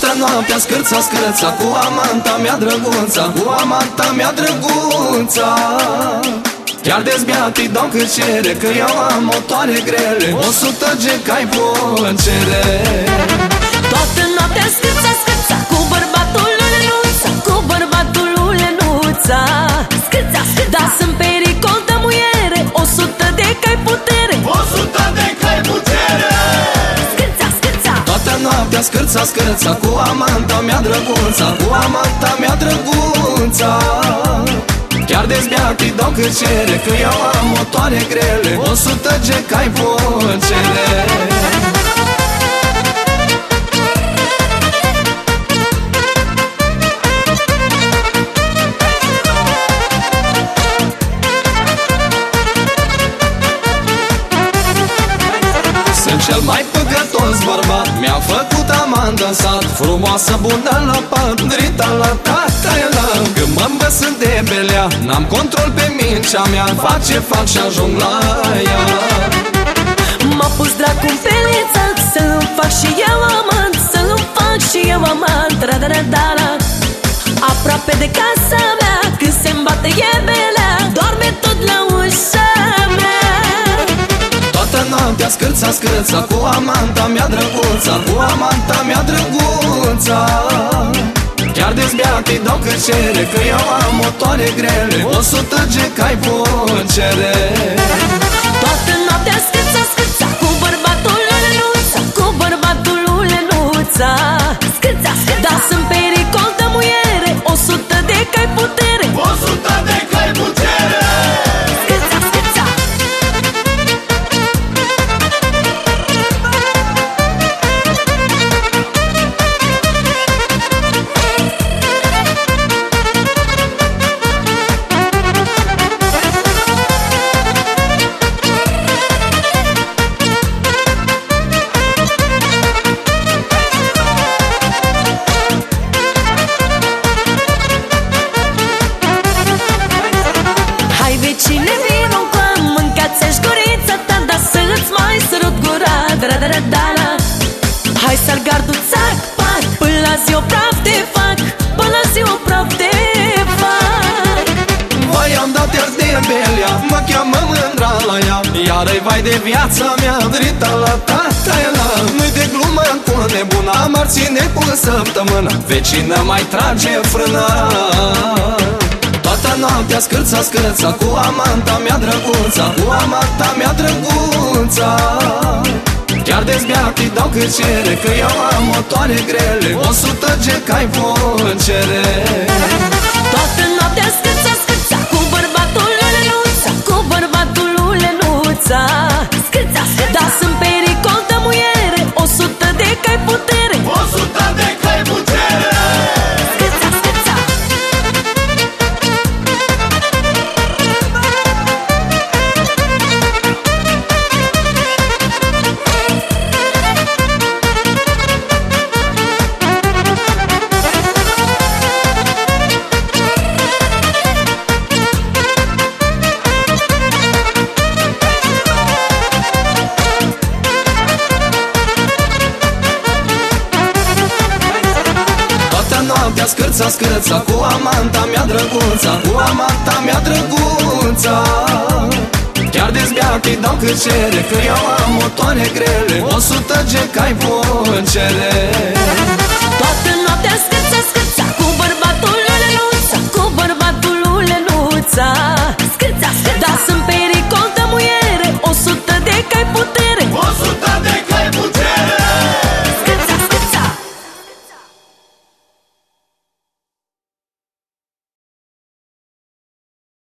Toată noaptea scârța, scârța Cu amanta mea drăguța Cu amanta mea drăguța Chiar dezbiatii dau cât cere Că eu am motoare grele O sută de cai cere noaptea scârța, scârța Cu amanta mea drăguța Cu amanta mea drăguța Chiar dezbiatii dau cât cere Că eu am motoare grele O sută de cai cere cel mai păcătos bărbat. Mi-a făcut amandă în sat Frumoasă, bună la pat Drita la tata la Când mă sunt de belea N-am control pe mincea mea. Face, fac și ajung la ea. M-a pus dracu în peliță Să-mi fac și eu amant Să-mi fac și eu amant. Ra da da da da. Aproape de casa scârța, scârța Cu amanta mea drăguța Cu amanta mea drăguța. Chiar dezbiatii dau cât cere Că eu am motoare grele O sută de gura da da da da da Hai să-l gardul țac, pac. Până la zi o praf te fac. Până la zi o praf te fac. Vai, am dat iar de belea Mă cheamă mândra la ea. Iar-i vai de viața mea Drita la tata la. Nu-i de glumă cu nebuna. M-ar ține cu o săptămână. Vecină mai trage frâna Toată noaptea scârța, scârța Cu amanta mea drăguța Cu amanta mea drăguța Chiar dezbiatii dau cât cere Că eu am motoare grele. O sută de cai cere Toată noaptea scârța, scârța Cu amanta mea drăguța Cu amanta mea drăguța. Chiar dezbiatii dau cât cere Că eu am motoare grele O sută de cai cere